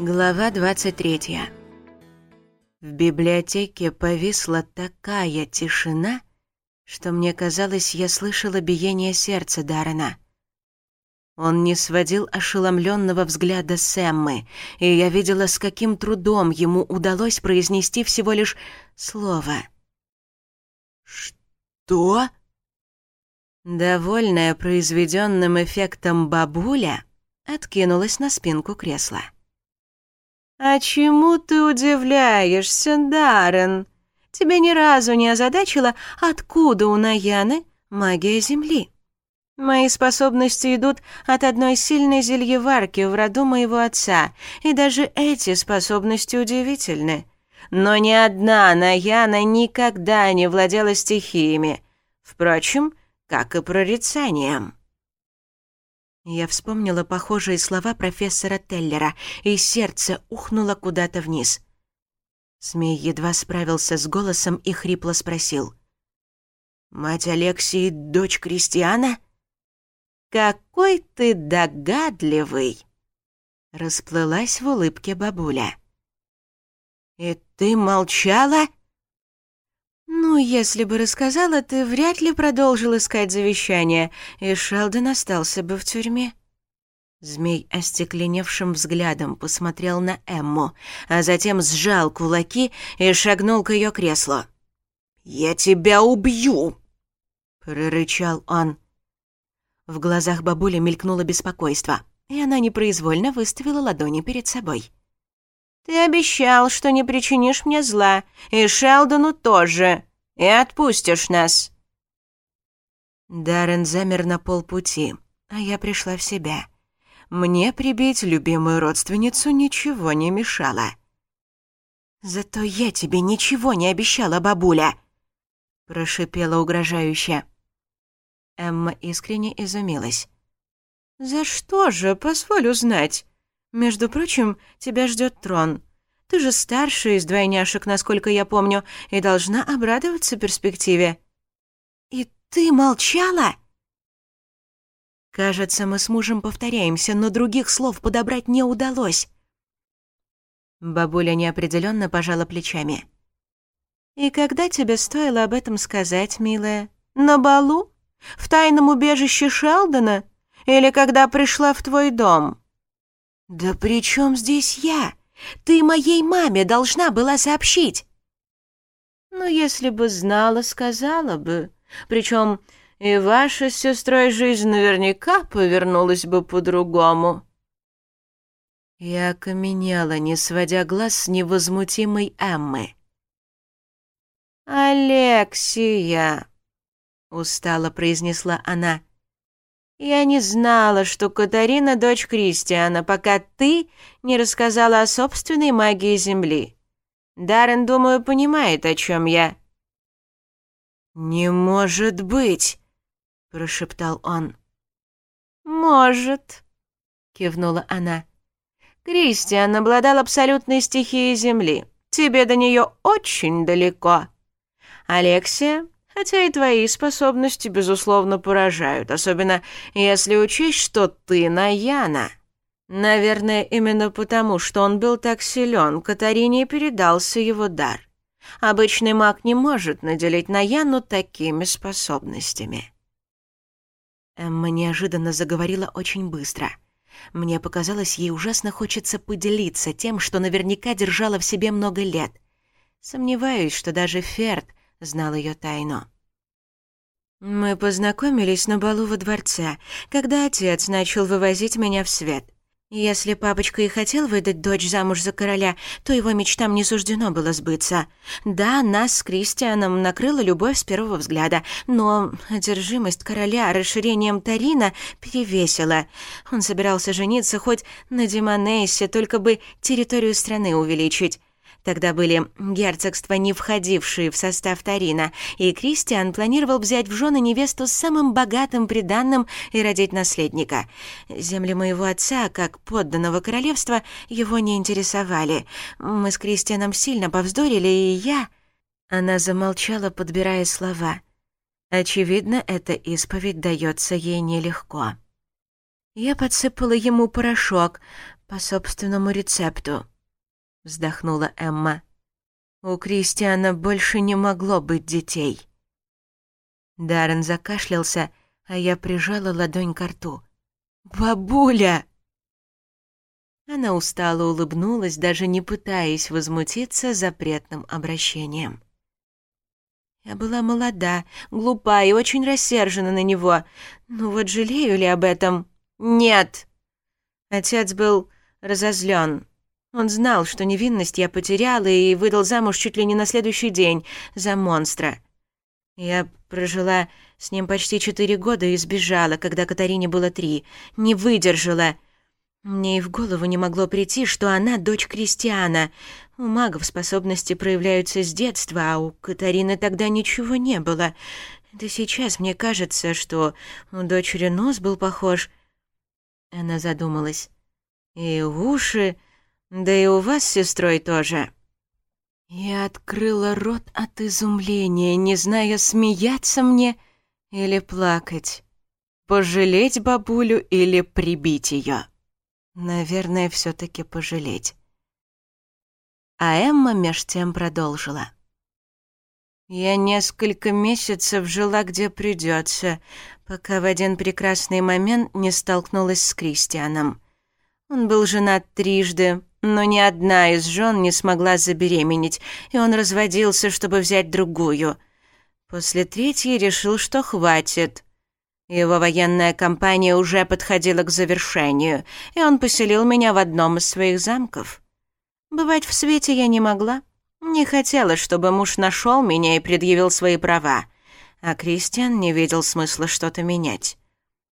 Глава 23. В библиотеке повисла такая тишина, что мне казалось, я слышала биение сердца Дарена. Он не сводил ошеломленного взгляда Сэммы, и я видела, с каким трудом ему удалось произнести всего лишь слово. «Что?» Довольная произведенным эффектом бабуля откинулась на спинку кресла. «А чему ты удивляешься, Даррен? Тебя ни разу не озадачило, откуда у Наяны магия Земли?» Мои способности идут от одной сильной зельеварки в роду моего отца, и даже эти способности удивительны. Но ни одна Наяна никогда не владела стихиями, впрочем, как и прорицанием. Я вспомнила похожие слова профессора Теллера, и сердце ухнуло куда-то вниз. Смей едва справился с голосом и хрипло спросил. «Мать Алексии — дочь Кристиана?» «Какой ты догадливый!» Расплылась в улыбке бабуля. «И ты молчала?» Ну, если бы рассказала, ты вряд ли продолжил искать завещание, и Шелдон остался бы в тюрьме. Змей остекленевшим взглядом посмотрел на Эмму, а затем сжал кулаки и шагнул к ее креслу. «Я тебя убью!» — прорычал он. В глазах бабули мелькнуло беспокойство, и она непроизвольно выставила ладони перед собой. Ты обещал, что не причинишь мне зла, и Шелдону тоже, и отпустишь нас». Даррен замер на полпути, а я пришла в себя. Мне прибить любимую родственницу ничего не мешало. «Зато я тебе ничего не обещала, бабуля!» прошипела угрожающе. Эмма искренне изумилась. «За что же, позволю знать?» «Между прочим, тебя ждет трон. Ты же старшая из двойняшек, насколько я помню, и должна обрадоваться перспективе». «И ты молчала?» Кажется, мы с мужем повторяемся, но других слов подобрать не удалось. Бабуля неопределенно пожала плечами. «И когда тебе стоило об этом сказать, милая? На балу? В тайном убежище Шелдона? Или когда пришла в твой дом?» «Да при чем здесь я? Ты моей маме должна была сообщить!» «Ну, если бы знала, сказала бы. Причем и ваша с сестрой жизнь наверняка повернулась бы по-другому». Я окаменела, не сводя глаз с невозмутимой Эммы. «Алексия!» — устало произнесла она. Я не знала, что Катарина — дочь Кристиана, пока ты не рассказала о собственной магии Земли. Даррен, думаю, понимает, о чем я». «Не может быть!» — прошептал он. «Может», — кивнула она. «Кристиан обладал абсолютной стихией Земли. Тебе до нее очень далеко. Алексия, а Хотя и твои способности, безусловно, поражают, особенно если учесть, что ты Наяна. Наверное, именно потому, что он был так силен, Катарине передался его дар. Обычный маг не может наделить Наяну такими способностями. Эмма неожиданно заговорила очень быстро. Мне показалось, ей ужасно хочется поделиться тем, что наверняка держала в себе много лет. Сомневаюсь, что даже Ферд знал ее тайну. Мы познакомились на балу во дворце, когда отец начал вывозить меня в свет. Если папочка и хотел выдать дочь замуж за короля, то его мечтам не суждено было сбыться. Да, нас с Кристианом накрыла любовь с первого взгляда, но одержимость короля расширением Тарина перевесила. Он собирался жениться хоть на Демонессе, только бы территорию страны увеличить. Тогда были герцогства, не входившие в состав Тарина, и Кристиан планировал взять в жены невесту с самым богатым приданным и родить наследника. Земли моего отца, как подданного королевства, его не интересовали. Мы с Кристианом сильно повздорили, и я... Она замолчала, подбирая слова. Очевидно, эта исповедь дается ей нелегко. Я подсыпала ему порошок по собственному рецепту вздохнула Эмма. У Кристиана больше не могло быть детей. Даррен закашлялся, а я прижала ладонь к рту. «Бабуля!» Она устало улыбнулась, даже не пытаясь возмутиться запретным обращением. Я была молода, глупа и очень рассержена на него. Ну вот жалею ли об этом? Нет! Отец был разозлен. Он знал, что невинность я потеряла и выдал замуж чуть ли не на следующий день за монстра. Я прожила с ним почти четыре года и сбежала, когда Катарине было три. Не выдержала. Мне и в голову не могло прийти, что она дочь крестьяна. У магов способности проявляются с детства, а у Катарины тогда ничего не было. Да сейчас мне кажется, что у дочери нос был похож. Она задумалась. И уши... Да и у вас с сестрой тоже». Я открыла рот от изумления, не зная, смеяться мне или плакать. Пожалеть бабулю или прибить ее. Наверное, все таки пожалеть. А Эмма меж тем продолжила. Я несколько месяцев жила где придется, пока в один прекрасный момент не столкнулась с Кристианом. Он был женат трижды, но ни одна из жен не смогла забеременеть, и он разводился, чтобы взять другую. После третьей решил, что хватит. Его военная кампания уже подходила к завершению, и он поселил меня в одном из своих замков. Бывать в свете я не могла. Не хотела, чтобы муж нашел меня и предъявил свои права. А Кристиан не видел смысла что-то менять.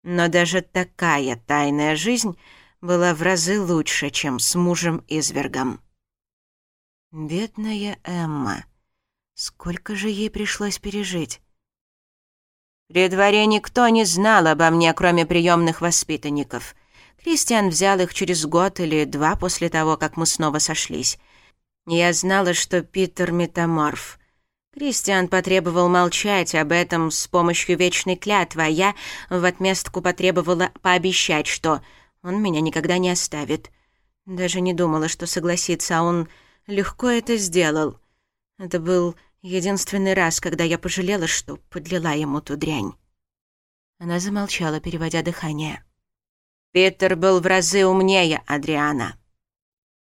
Но даже такая тайная жизнь была в разы лучше, чем с мужем-извергом. Бедная Эмма. Сколько же ей пришлось пережить? При дворе никто не знал обо мне, кроме приемных воспитанников. Кристиан взял их через год или два после того, как мы снова сошлись. Я знала, что Питер метаморф. Кристиан потребовал молчать об этом с помощью вечной клятвы, а я в отместку потребовала пообещать, что он меня никогда не оставит. Даже не думала, что согласится, а он легко это сделал. Это был единственный раз, когда я пожалела, что подлила ему ту дрянь. Она замолчала, переводя дыхание. Питер был в разы умнее Адриана.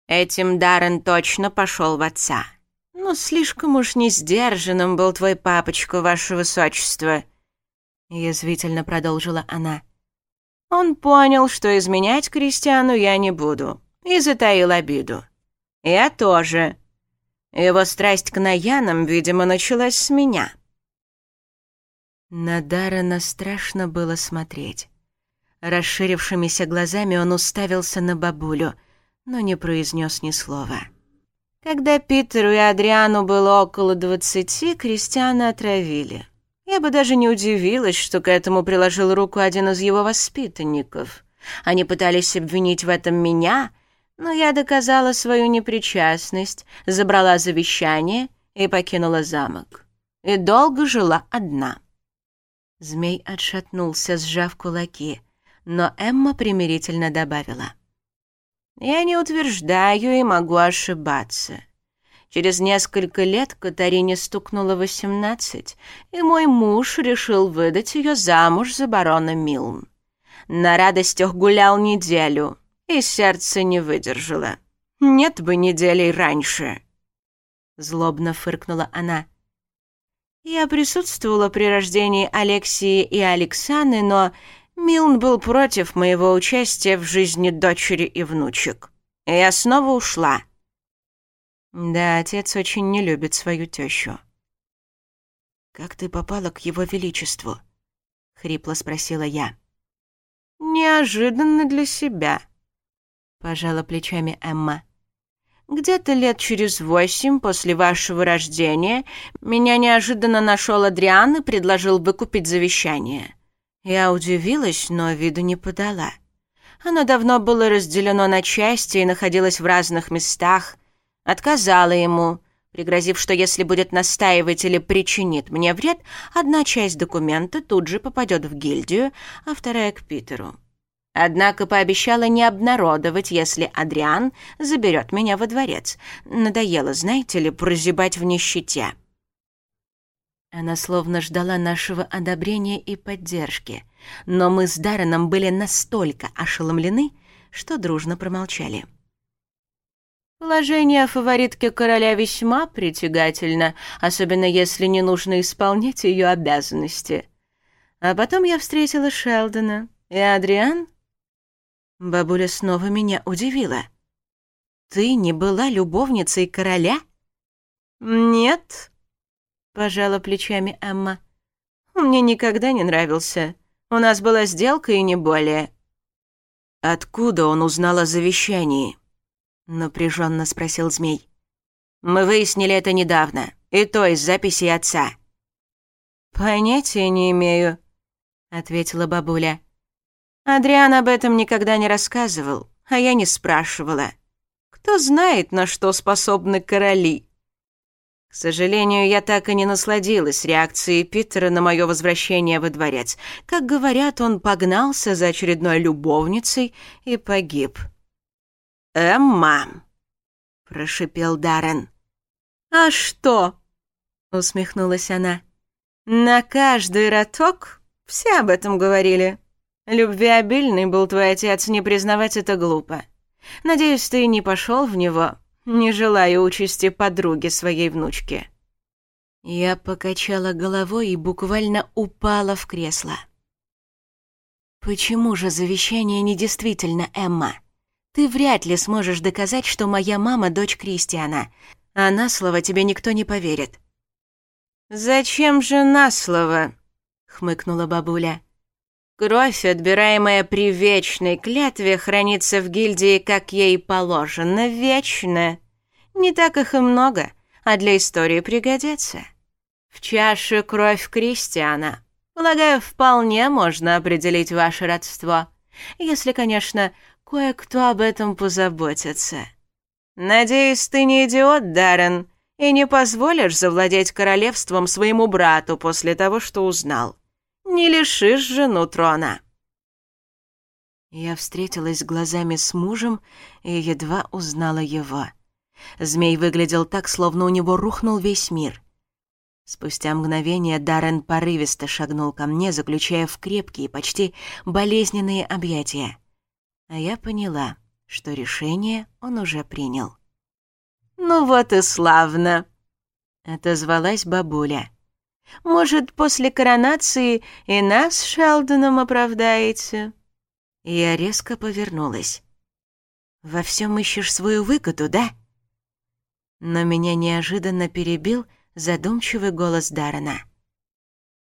Этим Даррен точно пошел в отца. Но слишком уж не сдержанным был твой папочка, ваше высочество. Язвительно продолжила она. Он понял, что изменять Кристиану я не буду, и затаил обиду. Я тоже. Его страсть к Наянам, видимо, началась с меня. На Даррена страшно было смотреть. Расширившимися глазами он уставился на бабулю, но не произнес ни слова. Когда Питеру и Адриану было около двадцати, Кристиана отравили. Я бы даже не удивилась, что к этому приложил руку один из его воспитанников. Они пытались обвинить в этом меня, но я доказала свою непричастность, забрала завещание и покинула замок. И долго жила одна. Змей отшатнулся, сжав кулаки, но Эмма примирительно добавила. «Я не утверждаю и могу ошибаться. Через несколько лет Катарине стукнуло восемнадцать, и мой муж решил выдать ее замуж за барона Милн. На радостях гулял неделю, и сердце не выдержало. Нет бы неделей раньше. Злобно фыркнула она. Я присутствовала при рождении Алексии и Александры, но Милн был против моего участия в жизни дочери и внучек. И я снова ушла. Да, отец очень не любит свою тещу. «Как ты попала к его величеству?» — хрипло спросила я. «Неожиданно для себя», — пожала плечами Эмма. «Где-то лет через восемь после вашего рождения меня неожиданно нашел Адриан и предложил выкупить завещание. Я удивилась, но виду не подала. Оно давно было разделено на части и находилось в разных местах — Отказала ему, пригрозив, что если будет настаивать или причинит мне вред, одна часть документа тут же попадет в гильдию, а вторая — к Питеру. Однако пообещала не обнародовать, если Адриан заберет меня во дворец. Надоело, знаете ли, прозябать в нищете. Она словно ждала нашего одобрения и поддержки, но мы с Дарреном были настолько ошеломлены, что дружно промолчали. — Положение фаворитки короля весьма притягательно, особенно если не нужно исполнять ее обязанности. А потом я встретила Шелдона. И Адриан? Бабуля снова меня удивила. «Ты не была любовницей короля?» «Нет», — пожала плечами Эмма. Мне никогда не нравился. У нас была сделка и не более». «Откуда он узнал о завещании?» напряженно спросил змей. Мы выяснили это недавно, и то из записи отца. Понятия не имею, ответила бабуля. Адриан об этом никогда не рассказывал, а я не спрашивала. Кто знает, на что способны короли? К сожалению, я так и не насладилась реакцией Питера на мое возвращение во дворец. Как говорят, он погнался за очередной любовницей и погиб. «Эмма!» — прошипел Даррен. «А что?» — усмехнулась она. «На каждый роток все об этом говорили. Любвеобильный был твой отец, не признавать это глупо. Надеюсь, ты не пошел в него, не желая участи подруги своей внучки». Я покачала головой и буквально упала в кресло. «Почему же завещание недействительно, Эмма?» Ты вряд ли сможешь доказать, что моя мама — дочь Кристиана. А на слово тебе никто не поверит». «Зачем же на слово?» — хмыкнула бабуля. «Кровь, отбираемая при вечной клятве, хранится в гильдии, как ей положено, вечно. Не так их и много, а для истории пригодятся. В чаше кровь Кристиана. Полагаю, вполне можно определить ваше родство. Если, конечно, Кое-кто об этом позаботится. Надеюсь, ты не идиот, Даррен, и не позволишь завладеть королевством своему брату после того, что узнал. Не лишишь жену трона. Я встретилась глазами с мужем и едва узнала его. Змей выглядел так, словно у него рухнул весь мир. Спустя мгновение Даррен порывисто шагнул ко мне, заключая в крепкие, почти болезненные объятия а я поняла, что решение он уже принял. «Ну вот и славно!» — отозвалась бабуля. «Может, после коронации и нас с Шелдоном оправдаете?» Я резко повернулась. «Во всем ищешь свою выгоду, да?» Но меня неожиданно перебил задумчивый голос Дарана.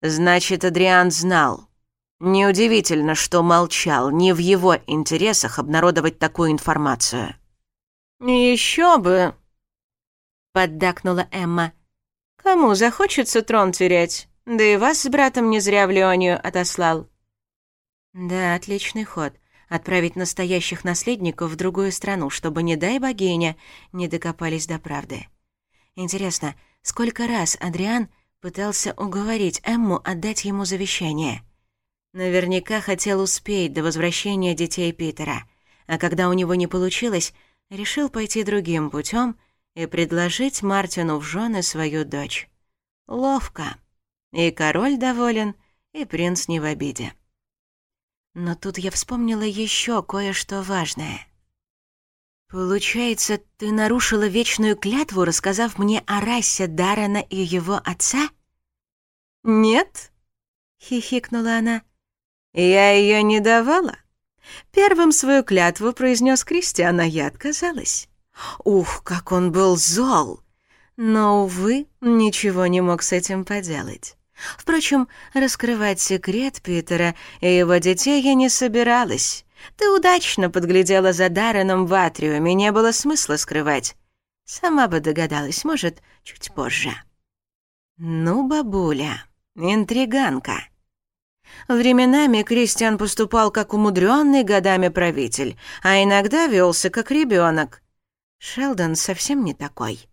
«Значит, Адриан знал», Неудивительно, что молчал, не в его интересах обнародовать такую информацию. «Еще бы!» — поддакнула Эмма. «Кому захочется трон терять? Да и вас с братом не зря в Леонию отослал». «Да, отличный ход. Отправить настоящих наследников в другую страну, чтобы, не дай богиня, не докопались до правды. Интересно, сколько раз Адриан пытался уговорить Эмму отдать ему завещание?» Наверняка хотел успеть до возвращения детей Питера, а когда у него не получилось, решил пойти другим путем и предложить Мартину в жены свою дочь. Ловко. И король доволен, и принц не в обиде. Но тут я вспомнила еще кое-что важное. «Получается, ты нарушила вечную клятву, рассказав мне о расе Дарана и его отца?» «Нет», — хихикнула она, «Я ее не давала?» Первым свою клятву произнес Кристиан, а я отказалась. Ух, как он был зол! Но, увы, ничего не мог с этим поделать. Впрочем, раскрывать секрет Питера и его детей я не собиралась. Ты удачно подглядела за Дарреном в Атриуме, не было смысла скрывать. Сама бы догадалась, может, чуть позже. Ну, бабуля, интриганка. Временами Кристиан поступал как умудренный годами правитель, а иногда велся как ребенок. Шелдон совсем не такой.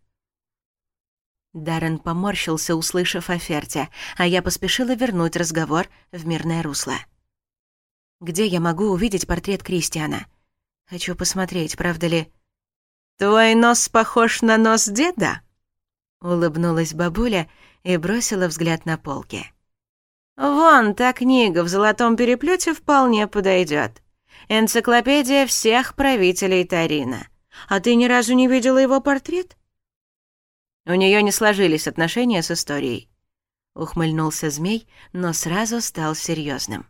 Даррен поморщился, услышав о а я поспешила вернуть разговор в мирное русло. «Где я могу увидеть портрет Кристиана? Хочу посмотреть, правда ли...» «Твой нос похож на нос деда?» Улыбнулась бабуля и бросила взгляд на полки. Вон та книга в золотом переплете вполне подойдет. Энциклопедия всех правителей Тарина. А ты ни разу не видела его портрет? У нее не сложились отношения с историей. Ухмыльнулся змей, но сразу стал серьезным.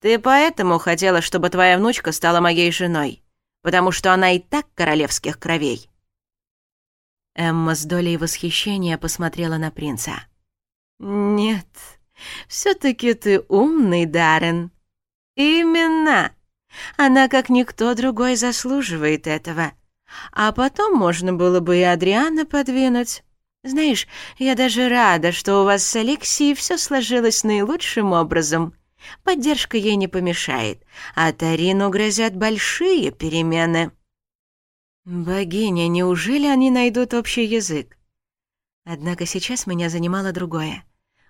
Ты поэтому хотела, чтобы твоя внучка стала моей женой, потому что она и так королевских кровей. Эмма с долей восхищения посмотрела на принца. «Нет», все-таки ты умный, Даррен. Именно. Она, как никто другой, заслуживает этого. А потом можно было бы и Адриана подвинуть. Знаешь, я даже рада, что у вас с Алексией все сложилось наилучшим образом. Поддержка ей не помешает, а Тарину грозят большие перемены. Богиня, неужели они найдут общий язык? Однако сейчас меня занимало другое.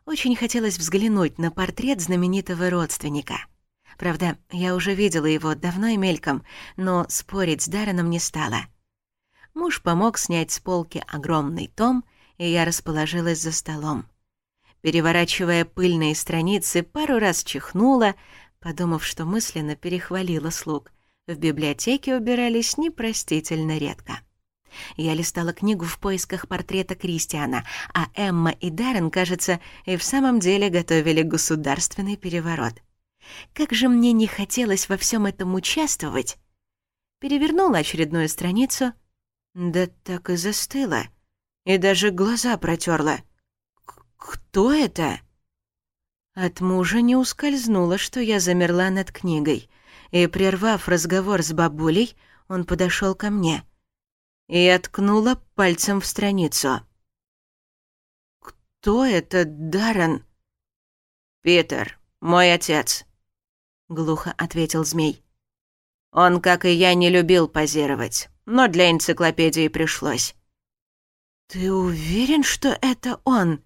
Очень хотелось взглянуть на портрет знаменитого родственника. Правда, я уже видела его давно и мельком, но спорить с Дарреном не стала. Муж помог снять с полки огромный том, и я расположилась за столом. Переворачивая пыльные страницы, пару раз чихнула, подумав, что мысленно перехвалила слуг. В библиотеке убирались непростительно редко. Я листала книгу в поисках портрета Кристиана, а Эмма и Даррен, кажется, и в самом деле готовили государственный переворот. Как же мне не хотелось во всем этом участвовать! Перевернула очередную страницу. Да так и застыла. И даже глаза протерла. «Кто это?» От мужа не ускользнуло, что я замерла над книгой. И, прервав разговор с бабулей, он подошел ко мне — и откнула пальцем в страницу. «Кто это, Даррен?» «Питер, мой отец», — глухо ответил змей. «Он, как и я, не любил позировать, но для энциклопедии пришлось». «Ты уверен, что это он?»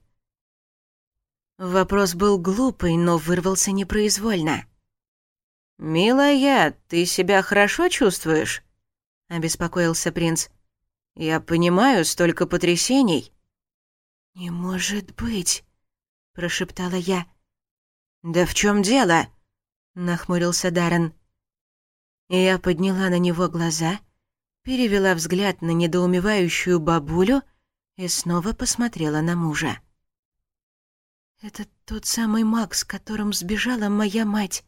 Вопрос был глупый, но вырвался непроизвольно. «Милая, ты себя хорошо чувствуешь?» — обеспокоился принц. Я понимаю, столько потрясений». «Не может быть», — прошептала я. «Да в чем дело?» — нахмурился Даррен. Я подняла на него глаза, перевела взгляд на недоумевающую бабулю и снова посмотрела на мужа. «Это тот самый Макс, с которым сбежала моя мать.